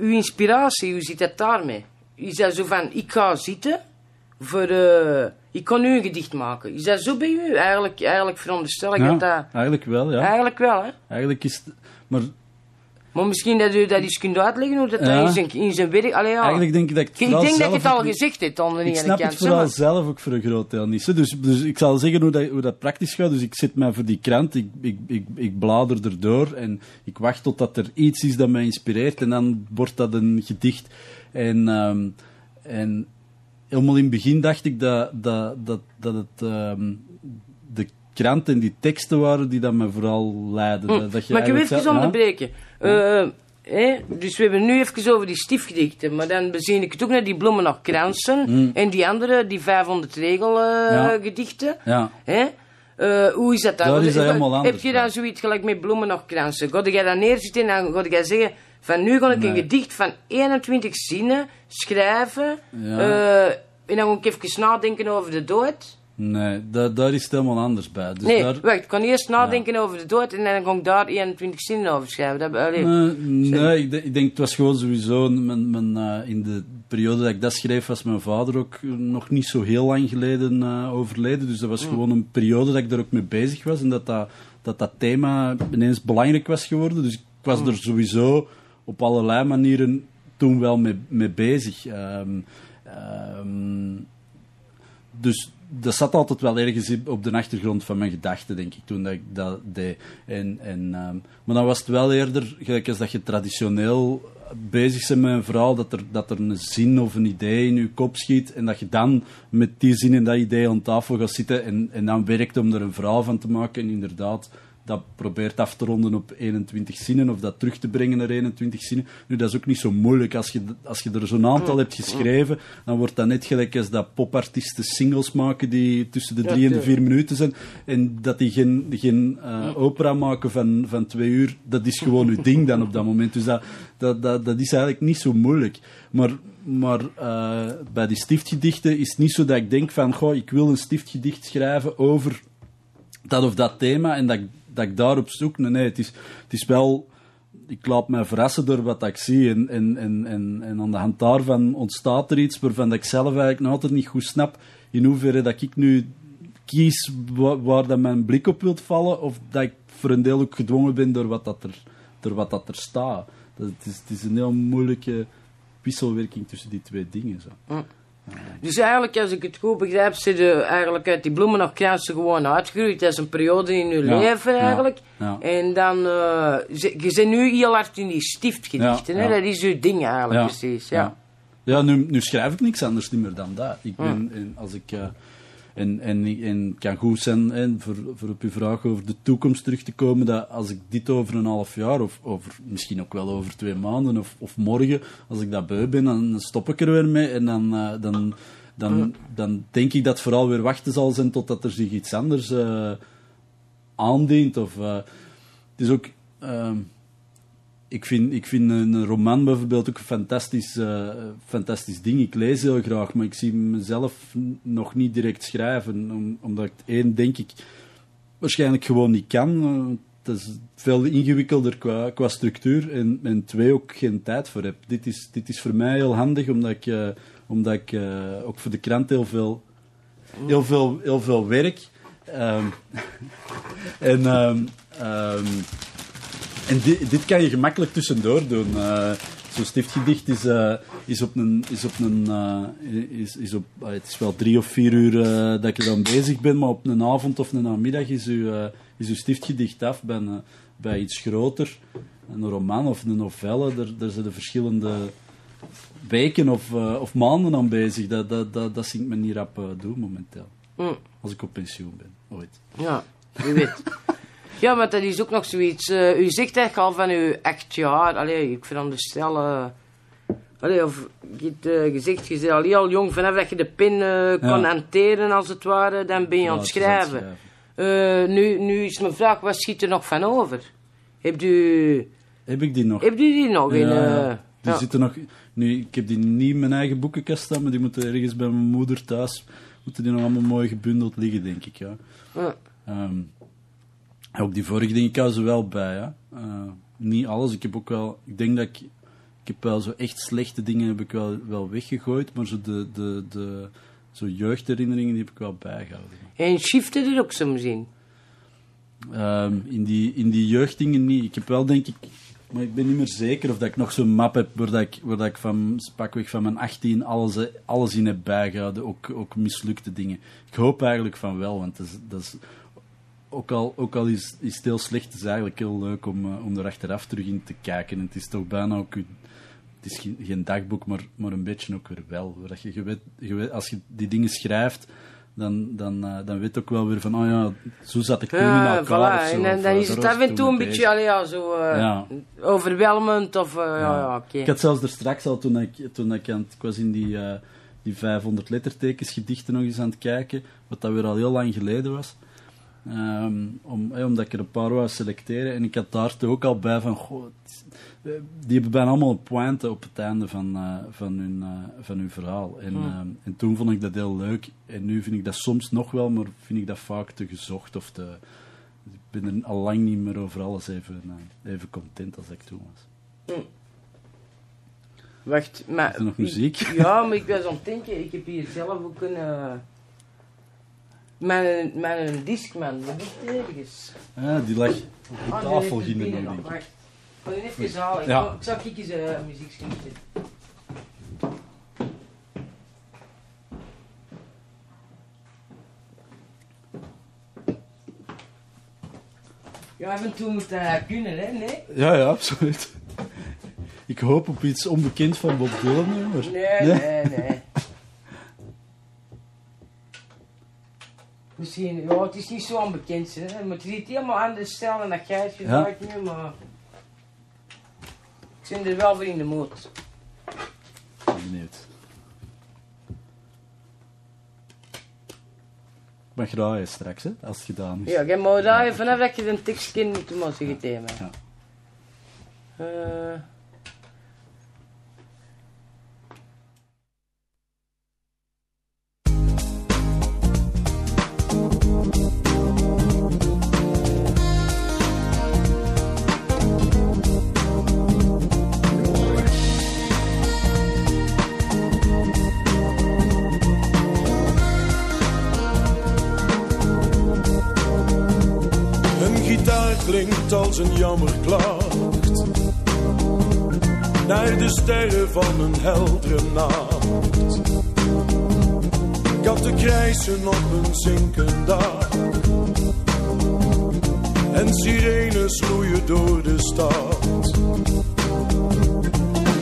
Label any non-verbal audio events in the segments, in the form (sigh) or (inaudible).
uw inspiratie, hoe zit dat daarmee? Is dat zo van, ik ga zitten voor... eh, ik kan nu een gedicht maken. Is dat zo bij u? Eigenlijk, eigenlijk veronderstel ik Ja, dat dat... eigenlijk wel, ja. Eigenlijk wel, hè? Eigenlijk is het... Maar Maar misschien dat u dat eens kunt uitleggen hoe dat, Ja. in, zijn, in zijn werk... Allee, ja. eigenlijk denk ik dat ik het ik denk dat je het al gezegd hebt de Ik snap het vooral maar- zelf ook voor een groot deel niet. Dus, dus ik zal zeggen hoe dat, hoe dat praktisch gaat. Dus ik zit mij voor die krant, ik, ik, ik, ik blader erdoor en ik wacht totdat er iets is dat mij inspireert en dan wordt dat een gedicht. En, ehm, en helemaal in het begin dacht ik dat, dat, dat, dat het ehm, de krant en die teksten waren die dat me vooral leidden. Dat, dat je Hm. Maar ik wil eigenlijk even zelf- ja? onderbreken. Eh, hè, dus we hebben nu even over die stiefgedichten. Maar dan bezien ik het ook naar die bloemen nog kransen. En die andere, die 500 regelgedichten. Ja. gedichten. Ja. Hè? Eh, hoe is dat dan? Daar is dat helemaal Heb anders, je dan ja. zoiets gelijk met bloemen nog kransen? Ga jij dan neerzitten en dan ga jij zeggen... Van nu ga ik een gedicht van 21 zinnen schrijven. Ja. eh, en dan ga ik even nadenken over de dood. Nee, daar, daar is het helemaal anders bij. Dus nee, daar, wacht. Ik kan eerst nadenken over de dood en dan ga ik daar 21 zinnen over schrijven. Dat, allee. Nee, nee ik, de- ik denk het was gewoon sowieso. Mijn, mijn, eh, in de periode dat ik dat schreef, was mijn vader ook nog niet zo heel lang geleden eh, overleden. Dus dat was gewoon een periode dat ik daar ook mee bezig was. En dat dat, dat, dat thema ineens belangrijk was geworden. Dus ik was er sowieso op allerlei manieren toen wel mee, mee bezig. Ehm, ehm, dus dat zat altijd wel ergens op de achtergrond van mijn gedachten, denk ik, toen dat ik dat deed. En, en, ehm, maar dan was het wel eerder, gelijk als dat je traditioneel bezig bent met een verhaal, dat er, dat er een zin of een idee in je kop schiet en dat je dan met die zin en dat idee aan tafel gaat zitten en, en dan werkt om er een verhaal van te maken en inderdaad dat probeert af te ronden op 21 zinnen of dat terug te brengen naar 21 zinnen. Nu, dat is ook niet zo moeilijk. Als je, als je er zo'n aantal hebt geschreven, dan wordt dat net gelijk als dat popartiesten singles maken die tussen de drie en de vier minuten zijn. En dat die geen, geen eh, opera maken van, van twee uur, dat is gewoon uw ding dan op dat moment. Dus dat, dat, dat, dat is eigenlijk niet zo moeilijk. Maar, maar eh, bij die stiftgedichten is het niet zo dat ik denk van, goh, ik wil een stiftgedicht schrijven over dat of dat thema en dat ik, dat ik daarop zoek. Nee, nee het, is, het is wel... Ik laat mij verrassen door wat ik zie. En, en, en, en, en aan de hand daarvan ontstaat er iets waarvan ik zelf eigenlijk nog altijd niet goed snap in hoeverre dat ik nu kies waar, waar dat mijn blik op wilt vallen, of dat ik voor een deel ook gedwongen ben door wat dat er, door wat dat er staat. Dat, het, is, het is een heel moeilijke wisselwerking tussen die twee dingen. Zo. Dus eigenlijk, als ik het goed begrijp, zit je eigenlijk uit die bloemen nog kransen gewoon uitgegroeid. Dat is een periode in je Ja, leven eigenlijk. ja. En dan, ze- je bent nu heel hard in die stiftgedichten, hè? dat is uw ding eigenlijk precies. Ja. Ja, ja nu, nu schrijf ik niks anders niet meer dan dat. Ik ben, en als ik, eh, en, en, en het kan goed zijn, voor, voor op uw vraag over de toekomst terug te komen, dat als ik dit over een half jaar, of over, misschien ook wel over twee maanden, of, of morgen, als ik dat beu ben, dan stop ik er weer mee en dan, eh, dan, dan, dan denk ik dat het vooral weer wachten zal zijn totdat er zich iets anders eh, aandient. Of, eh, het is ook... ik vind, ik vind een roman bijvoorbeeld ook een fantastisch, eh, fantastisch ding. Ik lees heel graag, maar ik zie mezelf nog niet direct schrijven. Om- omdat ik, één, denk ik, waarschijnlijk gewoon niet kan. Eh, het is veel ingewikkelder qua, qua structuur. En, twee, ook geen tijd voor heb. Dit is, dit is voor mij heel handig, omdat ik, eh, omdat ik ook voor de krant heel veel, heel veel, heel veel werk. Ehm, (laughs) en... ehm, ehm, en di- dit kan je gemakkelijk tussendoor doen. Eh, Zo'n stiftgedicht is, eh, is op een. Is op een eh, is, is op, het is wel drie of vier uur dat ik er dan bezig ben, maar op een avond of een namiddag is uw, is uw stiftgedicht af. Bij, een- bij iets groter, een roman of een novelle, daar, daar zijn de verschillende weken of, of maanden aan bezig. Dat, dat, dat, dat zie ik me niet rap doen momenteel. Hm. Als ik op pensioen ben, ooit. Ja, wie weet. (laughs) ja, maar dat is ook nog zoiets. eh, u zegt eigenlijk al van uw acht jaar. Allee, ik veronderstel. eh allee, of je hebt eh, gezegd, je bent al heel jong. Vanaf dat je de pen eh, kon Ja. hanteren, als het ware, dan ben je Ja, aan het schrijven. Nu, nu is mijn vraag, wat schiet er nog van over? Hebt u, Heb ik die nog? hebt u die nog in? Ja, die ja. zitten nog... Nu, ik heb die niet in mijn eigen boekenkast staan, maar die moeten ergens bij mijn moeder thuis... Moeten die nog allemaal mooi gebundeld liggen, denk ik, ja. Ja. Ook die vorige dingen, ik ze wel bij, ja. Eh, niet alles, ik heb ook wel... Ik denk dat ik... Ik heb wel zo echt slechte dingen heb ik wel, wel weggegooid, maar zo de, de, de zo jeugdherinneringen die heb ik wel bijgehouden. En shifte er ook soms in? Ehm, in, die, in die jeugddingen niet. Ik heb wel, denk ik, maar ik ben niet meer zeker of dat ik nog zo'n map heb waar, dat ik, waar dat ik van, pakweg van mijn 18 alles, alles in heb bijgehouden, ook, ook mislukte dingen. Ik hoop eigenlijk van wel, want dat is, dat is, ook al, ook al is, is het heel slecht, het is eigenlijk heel leuk om, uh, om er achteraf terug in te kijken. En het is toch bijna ook... Het is geen, geen dagboek, maar, maar een beetje ook weer wel. Dat je, je, weet, je weet, als je die dingen schrijft, dan, dan, uh, dan weet je ook wel weer van, oh ja, zo zat ik toen in elkaar. voilà. zo, En dan, of, dan uh, is het af en toe een beetje allee, ja, zo uh, Ja. overweldigend of uh, ja, ja, oké. Ik had zelfs er straks al, toen ik, toen ik, aan het, ik was in die, eh, die 500 lettertekens gedichten nog eens aan het kijken, wat dat weer al heel lang geleden was. Ehm, om, omdat ik er een paar wou selecteren. En ik had daar toen ook al bij van, goh, eh, die hebben bijna allemaal een pointe op het einde van, eh, van, hun, eh, van hun verhaal. En, Hmm. ehm, en toen vond ik dat heel leuk. En nu vind ik dat soms nog wel, maar vind ik dat vaak te gezocht of te... Ik ben er al lang niet meer over alles even, even content als ik toen was. Wacht, maar... Is er nog muziek? Ja, (laughs) maar ik was aan het denken, ik heb hier zelf ook een... eh, mijn, mijn discman, dat ligt ergens. Ah, die lag op de Ah, tafel nog, nog. denk ik. Ga even halen. Ja. ik zal ik eens uh, muziek schieten. Ja, af en toe moet dat kunnen, hè? Nee? Ja, ja, absoluut. Ik hoop op iets onbekend van Bob Dylan maar... Nee, nee, nee. Misschien, ja, het is niet zo onbekend, hè. Maar het is helemaal anders stijl dan dat jij het gebruikt nu, maar... Ik ben er wel voor in de moed. Benieuwd. Ik mag draaien straks, hè, als het gedaan is. Ja, jij moet daar vanaf dat je een tekst kent, moet je maar zeggen tegen mij. Ja. Eh, klinkt als een jammerklacht. Naar de sterren van een heldere nacht. Katten krijsen op een zinkend dag. En sirenes loeien door de stad.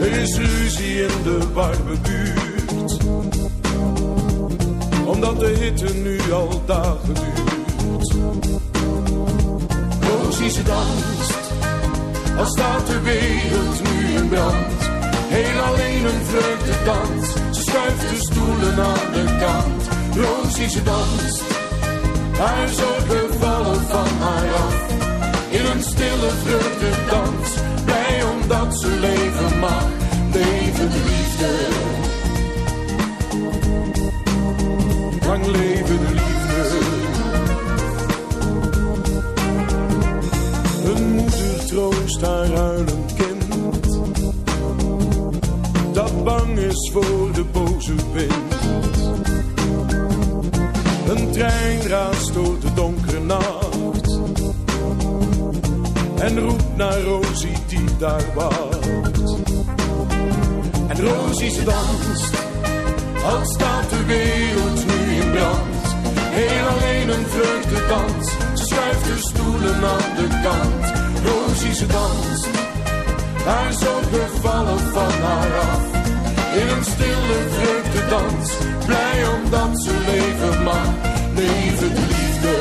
Er is ruzie in de warme buurt. Omdat de hitte nu al dagen duurt. Rosie ze danst, al staat de wereld nu in brand. Heel alleen een vreugdedans, ze schuift de stoelen aan de kant. Rosie ze danst, haar zorgen vallen van haar af. In een stille vreugdedans, blij omdat ze leven mag. Leven de liefde, lang leven huilend kind. Dat bang is voor de boze wind. Een trein raast door de donkere nacht. En roept naar Rosie die daar wacht. En Rosie ze danst. Al staat de wereld nu in brand. Heel alleen een vreugdedans. Ze schuift de stoelen aan de kant. Rosie ze danst. Haar zorgen vallen van haar af. In een stille vreugdedans. Blij omdat ze leven mag. Leven de liefde.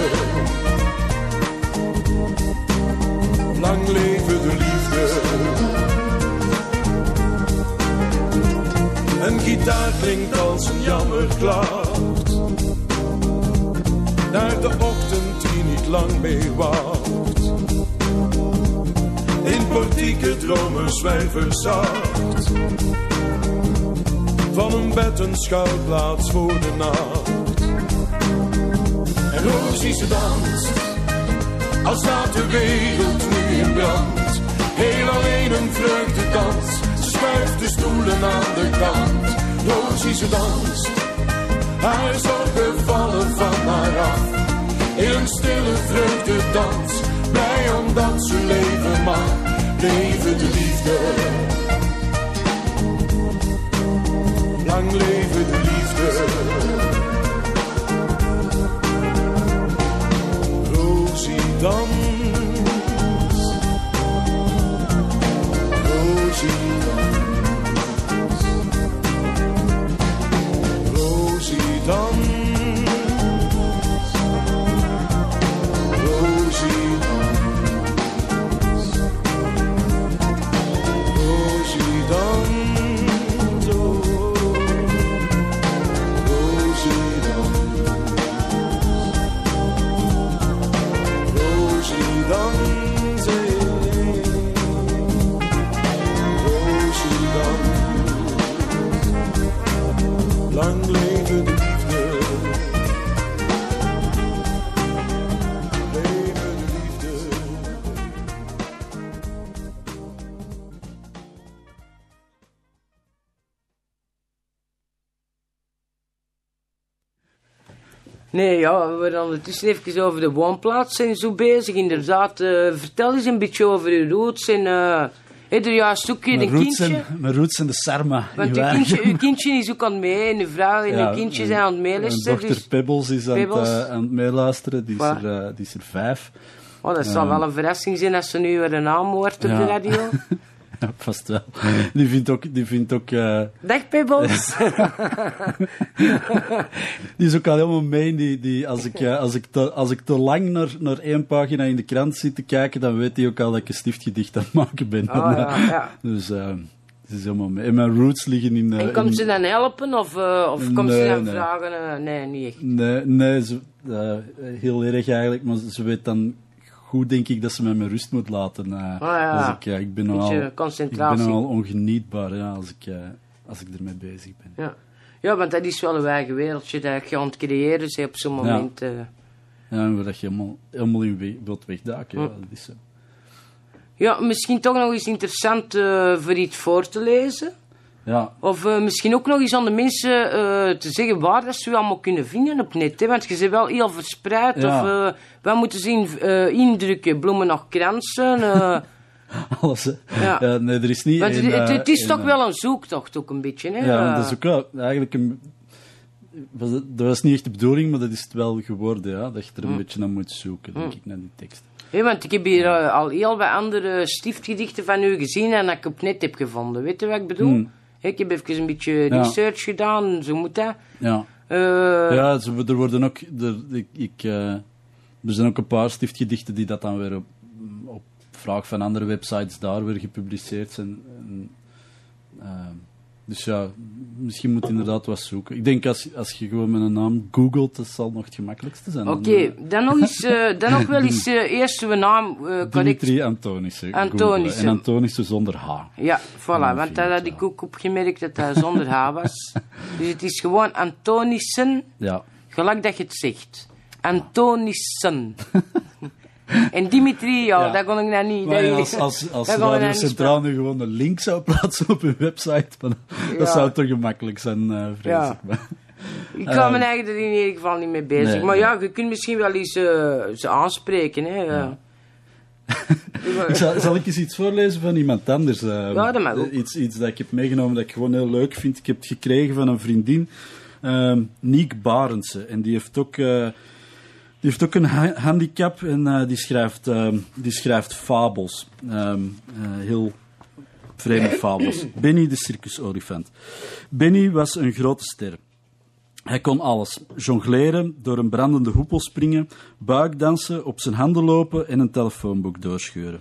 Lang leven de liefde. Een gitaar klinkt als een jammerklacht. Naar de ochtend die niet lang meer wacht. In portieke dromen zwijvers zacht. Van een bed een schuilplaats voor de nacht. En Rosie ze danst. Als staat de wereld nu in brand. Heel alleen een vreugdedans. Ze schuift de stoelen aan de kant. Rosie ze danst, haar zorgen vallen van haar af. In een stille vreugdedans, blij omdat ze leven mag. Leven de liefde. Lang leven de liefde. Rosie dans. Rosie dans. Rosie dans. Lang leven de liefde. Liefde. Nee, ja, we waren ondertussen even over de woonplaats en zo bezig. Inderdaad, eh, vertel eens een beetje over uw roots en... eh je een Mijn kindje? zijn, mijn roots zijn de Sarma. Want uw Waregem. kindje, uw (laughs) kindje is ook aan het mee, en uw vrouw en Ja, uw kindje mijn- zijn aan het Mijn meeluisteren. dochter Dus, Pebbles is aan, Pebbles. Het, eh, aan het meeluisteren. Die is, er, eh, die is er vijf. oh, dat zal Ehm. wel een verrassing zijn als ze nu weer een naam hoort op de radio. (laughs) Ja, vast wel. Die vindt ook... Die, vindt ook eh, Dag Pebbles. (laughs) die is ook al helemaal mee. Die, die, als, ik, eh, als, ik te, als ik te lang naar, naar één pagina in de krant zit te kijken, dan weet hij ook al dat ik een stiftgedicht aan het maken ben. Oh, ja, (laughs) ja. Dus eh, is helemaal mee. En mijn roots liggen in... En komt in- ze dan helpen of, eh, of komt ze dan nee. vragen? eh, nee, niet echt. Nee, nee ze, eh, heel erg eigenlijk. Maar ze weet dan goed, denk ik, dat ze mij met rust moet laten. eh, Ah, ja. als ik, ben ik nogal ongenietbaar ja, als, ik, eh, als ik ermee bezig ben. Ja. ja, want dat is wel een eigen wereldje dat je aan het creëren bent op zo'n moment. eh. Ja, en waar dat je helemaal, helemaal in we- wilt wegduiken. Ja, dat is zo. Ja, misschien toch nog eens interessant eh, voor iets voor te lezen. Ja, Of eh, misschien ook nog eens aan de mensen eh, te zeggen waar dat ze u allemaal kunnen vinden op net. Hè? Want je bent wel heel verspreid. Ja. Of wat moeten eh, indrukken? Bloemen nog kransen? (laughs) alles. hè. Ja. Ja, nee, er is niet want het, is toch wel een zoektocht ook een beetje. Hè? Ja, dat is ook wel eigenlijk een... was Dat was niet echt de bedoeling, maar dat is het wel geworden, ja. Dat je er een Hm. beetje naar moet zoeken, denk ik, naar die tekst. hè, want ik heb hier al heel wat andere stiftgedichten van u gezien en dat ik op net heb gevonden. Weet je wat ik bedoel? Hmm. Ik heb even een beetje research gedaan, zo moet dat. Ja. Eh, Ja, ze, er worden ook... Er, ik, ik, eh, er zijn ook een paar stiftgedichten die dat dan weer op, op vraag van andere websites daar weer gepubliceerd zijn. En, eh, dus ja, misschien moet je inderdaad wat zoeken. Ik denk als, als je gewoon met een naam googelt, dat zal nog het gemakkelijkste zijn. Oké, Dan, eh, dan nog eens, eh, dan nog wel eens eh, (laughs) eerst uw naam eh, correct. Dimitri Antonissen. Antonissen. En Antonissen zonder H. Ja, voilà, want je had ik ook opgemerkt dat dat zonder H was. (laughs) dus het is gewoon Antonissen, Ja. gelijk dat je het zegt. Antonissen. (laughs) en Dimitri, ja, Ja. dat kon ik nou niet. Maar ja, als, als, als Radio Centraal nu gewoon een link zou plaatsen op hun website, dan, Ja. dat zou toch gemakkelijk zijn, eh vrees Ja. ik. Maar- Ik kan me Ehm, eigenlijk er in ieder geval niet mee bezig. nee, maar ja, je kunt misschien wel eens eh, ze aanspreken. Hè. (laughs) Ik zal, zal ik eens iets voorlezen van iemand anders? Ja, dat mag ook. Iets, iets dat ik heb meegenomen dat ik gewoon heel leuk vind. Ik heb het gekregen van een vriendin, ehm Niek Barendse. En die heeft ook, heeft ook een ha- handicap en eh, die, schrijft, ehm, die schrijft fabels. Ehm, eh, heel vreemde (laughs) fabels. Benny de circusolifant. Benny was een grote ster. Hij kon alles. Jongleren, door een brandende hoepel springen, buikdansen, op zijn handen lopen en een telefoonboek doorscheuren.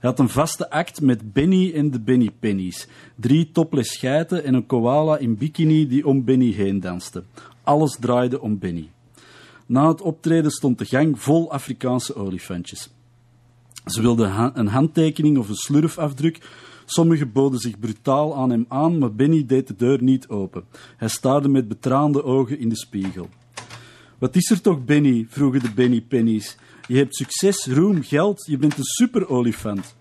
Hij had een vaste act met Benny en de Benny Pennies. Drie topless geiten en een koala in bikini die om Benny heen danste. Alles draaide om Benny. Na het optreden stond de gang vol Afrikaanse olifantjes. Ze wilden een handtekening of een slurfafdruk. Sommigen boden zich brutaal aan hem aan, maar Benny deed de deur niet open. Hij staarde met betraande ogen in de spiegel. Wat is er toch, Benny? vroegen de Benny Pennies. Je hebt succes, roem, geld, je bent een superolifant.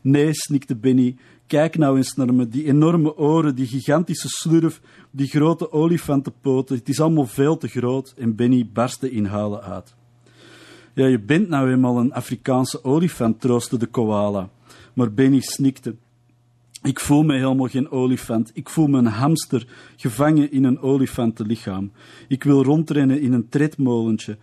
Nee, snikte Benny, Kijk nou eens naar me, die enorme oren, die gigantische slurf, die grote olifantenpoten. Het is allemaal veel te groot. En Benny barstte in huilen uit. Ja, je bent nou eenmaal een Afrikaanse olifant, troostte de koala. Maar Benny snikte. Ik voel me helemaal geen olifant. Ik voel me een hamster, gevangen in een olifantenlichaam. Ik wil rondrennen in een tredmolentje.